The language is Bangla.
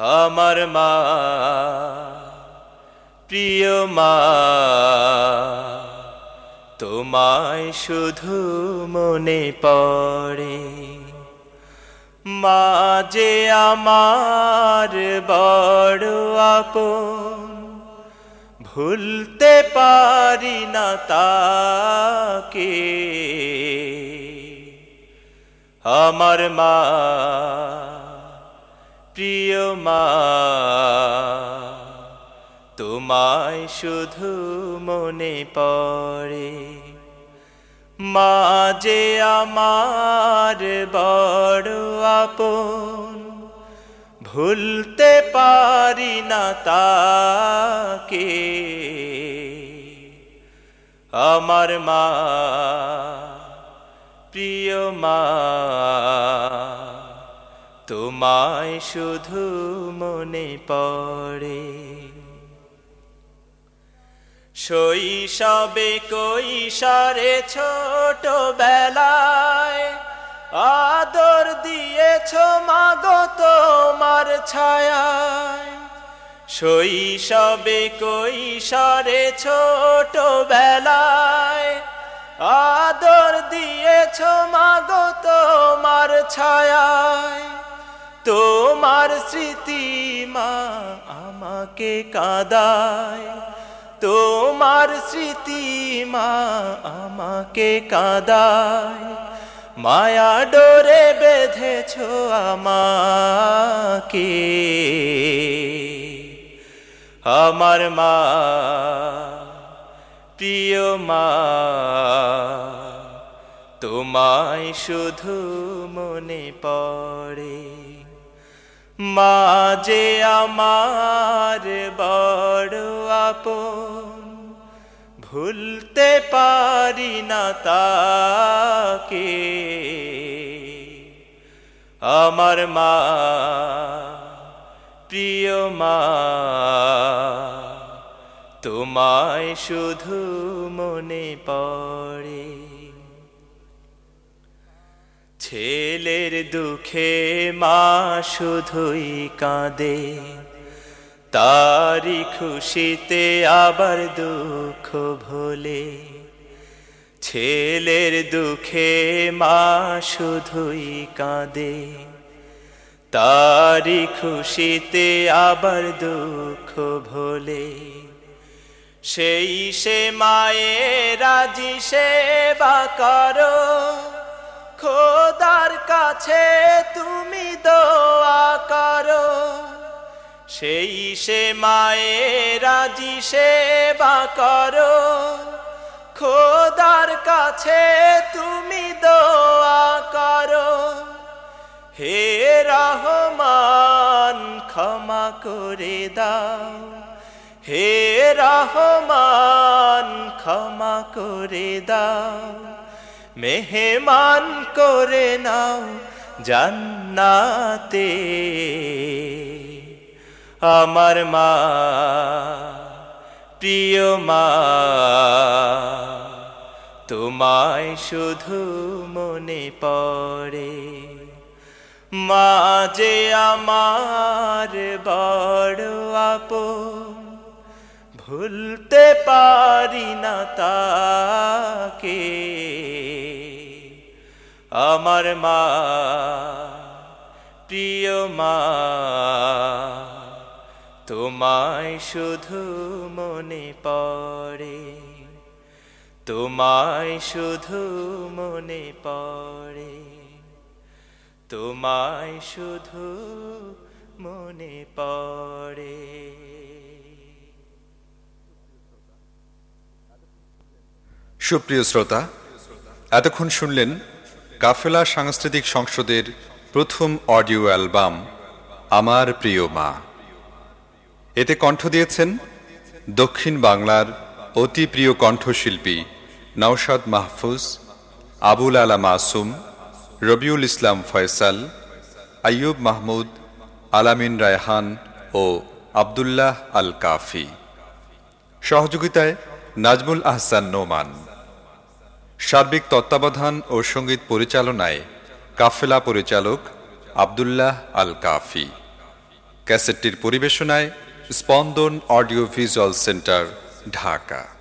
আমার মা, প্রিয় মা, তোমায় শুধু মনে পড়ে। মা যে আমার বড় আপন, ভুলতে পারি না তাকে। আমার মা প্রিয় মা, তোমায় শুধু মনে পড়ে। মা যে আমার বড় আপন, ভুলতে পারি না তাকে। আমার মা, প্রিয় মা তোমায় শুধু মনে পড়ে। শৈশবে কৈশারে ছোট বেলায় আদর দিয়েছ মাগো তোমার ছায়ায়। শৈশবে কৈশারে ছোট বেলায় আদর দিয়েছ মাগো তোমার ছায়ায়। তোমার স্মৃতি মা আমাকে কাদায়। তোমার স্মৃতি মা আমাকে কাদায়। মায়া ডোরে বেঁধেছ আমাকে। আমার মা, প্রিয় মা, তোমায় শুধু মনে পড়ে। মা যে আমার বড় আপন, ভুলতে পারি না তাকে। আমার মা, প্রিয় মা, তোমায় শুধু মনে পড়ে। ছেলের দুঃখে মা শুধুই কাঁদে। তারি খুশিতে আবার দুঃখ ভোলে। ছেলের দুঃখে মা শুধুই কাঁদে। তারি খুশিতে আবার দুঃখ ভোলে। সেই সে মায়ের রাজি সেবা করো। খোদার কাছে তুমি দোয়া করো। সেই সে মায়ের রাজি সেবা করো। খোদার কাছে তুমি দোয়া করো। হে রহমান, ক্ষমা করে দাও। হে রহমান, ক্ষমা করে দাও। মেহমান করে নাও জান্নাতে। আমার মা, প্রিয় মা, তোমায় শুধু মনে পড়ে। মা যে আমার বড় আপন, ভুলতে পারি না তাকে। আমার মা, প্রিয় মা, তোমায় শুধু মনে পড়ে, তোমায় শুধু মনে পড়ে, তোমায় শুধু মনে পড়ে। সুপ্রিয় শ্রোতা, এতক্ষণ শুনলেন কাফেলা সাংস্কৃতিক সংসদের প্রথম অডিও অ্যালবাম, আমার প্রিয় মা। এতে কণ্ঠ দিয়েছেন দক্ষিণ বাংলার অতি প্রিয় কণ্ঠশিল্পী নওশাদ মাহফুজ, আবুল আলা মাসুম, রবিউল ইসলাম ফয়সাল, আইয়ুব মাহমুদ, আলামিন রায়হান ও আবদুল্লাহ আল কাফি। সহযোগিতায় নাজমুল আহসান নোমান। সার্বিক তত্ত্বাবধান ও সংগীত পরিচালনায় কাফেলা পরিচালক আবদুল্লাহ আল কাফি ক্যাসেটটির পরিবেশনায় স্পন্দন অডিও ভিজুয়াল সেন্টার, ঢাকা।